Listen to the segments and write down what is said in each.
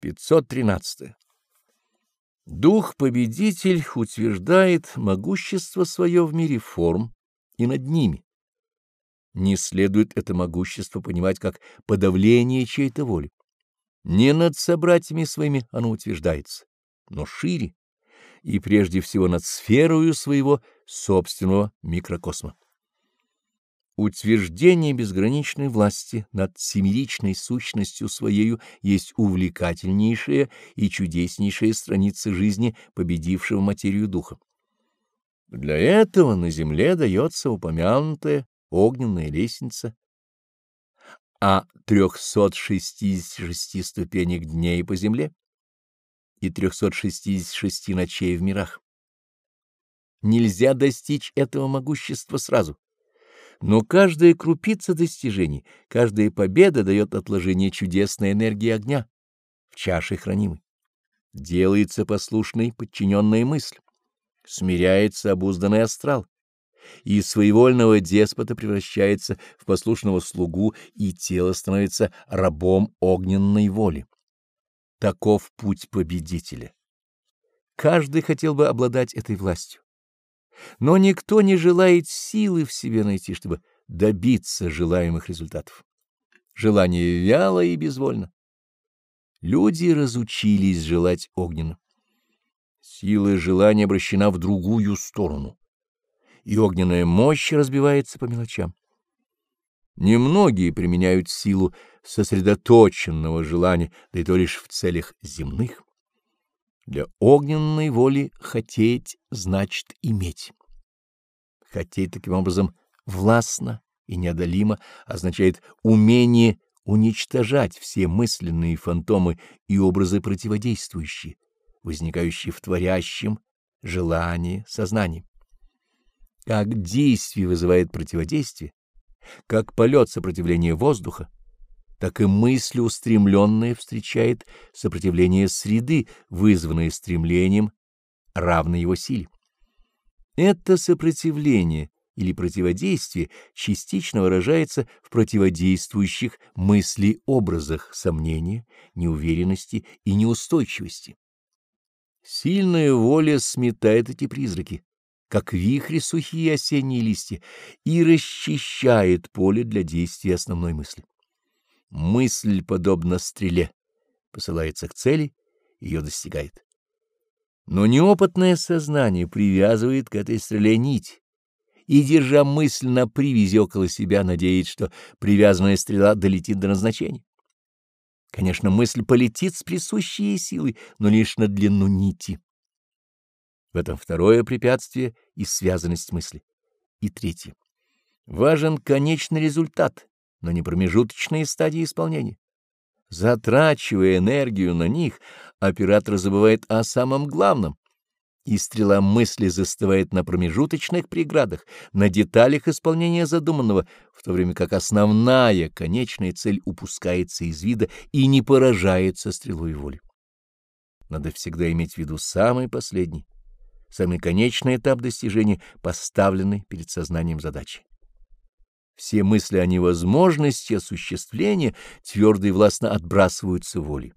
513. Дух-победитель утверждает могущество свое в мире форм и над ними. Не следует это могущество понимать как подавление чьей-то воли. Не над собратьями своими оно утверждается, но шире и прежде всего над сферою своего собственного микрокосма. Утверждение безграничной власти над семеричной сущностью своею есть увлекательнейшая и чудеснейшая страница жизни победившего материю духа. Для этого на земле дается упомянутая огненная лестница, а 366 ступенек дней по земле и 366 ночей в мирах. Нельзя достичь этого могущества сразу но каждая крупица достижений, каждая победа дает отложение чудесной энергии огня в чаше хранимой. Делается послушной подчиненная мысль, смиряется обузданный астрал, и своевольного деспота превращается в послушного слугу, и тело становится рабом огненной воли. Таков путь победителя. Каждый хотел бы обладать этой властью. Но никто не желает силы в себе найти, чтобы добиться желаемых результатов. Желание вяло и безвольно. Люди разучились желать огненно. Сила желания обращена в другую сторону, и огненная мощь разбивается по мелочам. Немногие применяют силу сосредоточенного желания, да и то лишь в целях земных. Для огненной воли хотеть значит иметь. Хотеть таким образом властно и неодолимо означает умение уничтожать все мысленные фантомы и образы противодействующие, возникающие в творящем желании сознании. Как действие вызывает противодействие, как полет сопротивления воздуха, так и мысль устремленная встречает сопротивление среды, вызванное стремлением, равной его силе. Это сопротивление или противодействие частично выражается в противодействующих мысли-образах сомнения, неуверенности и неустойчивости. Сильная воля сметает эти призраки, как вихри сухие осенние листья, и расчищает поле для действия основной мысли. Мысль, подобно стреле, посылается к цели, ее достигает. Но неопытное сознание привязывает к этой стреле нить и, держа мысль на привязи около себя, надеется, что привязанная стрела долетит до назначения. Конечно, мысль полетит с присущей ей силой, но лишь на длину нити. В этом второе препятствие и связанность мысли. И третье. Важен конечный результат, но не промежуточные стадии исполнения. Затрачивая энергию на них, оператор забывает о самом главном, и стрела мысли застывает на промежуточных преградах, на деталях исполнения задуманного, в то время как основная, конечная цель упускается из вида и не поражается стрелой воли. Надо всегда иметь в виду самый последний, самый конечный этап достижения поставленной перед сознанием задачи. Все мысли о невозможности осуществления твердо и властно отбрасываются волей.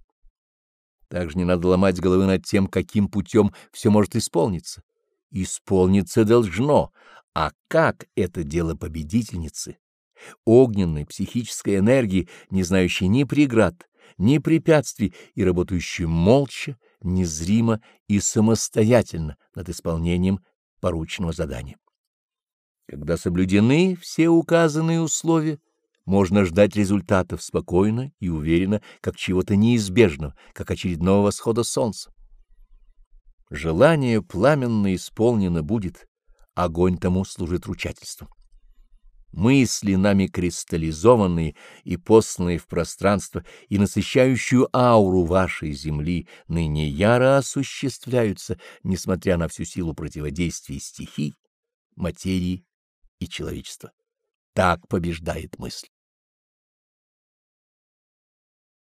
Также не надо ломать головы над тем, каким путем все может исполниться. Исполниться должно, а как — это дело победительницы, огненной психической энергии, не знающей ни преград, ни препятствий и работающей молча, незримо и самостоятельно над исполнением порученного задания. Когда соблюдены все указанные условия, можно ждать результатов спокойно и уверенно, как чего-то неизбежного, как очередного восхода солнца. Желание пламенно исполнено будет, огонь тому служит ручательством. Мысли нами кристаллизованные и посланные в пространство и насыщающую ауру вашей земли ныне яро осуществляются, несмотря на всю силу противодействия стихий, материи и человечества. Так побеждает мысль.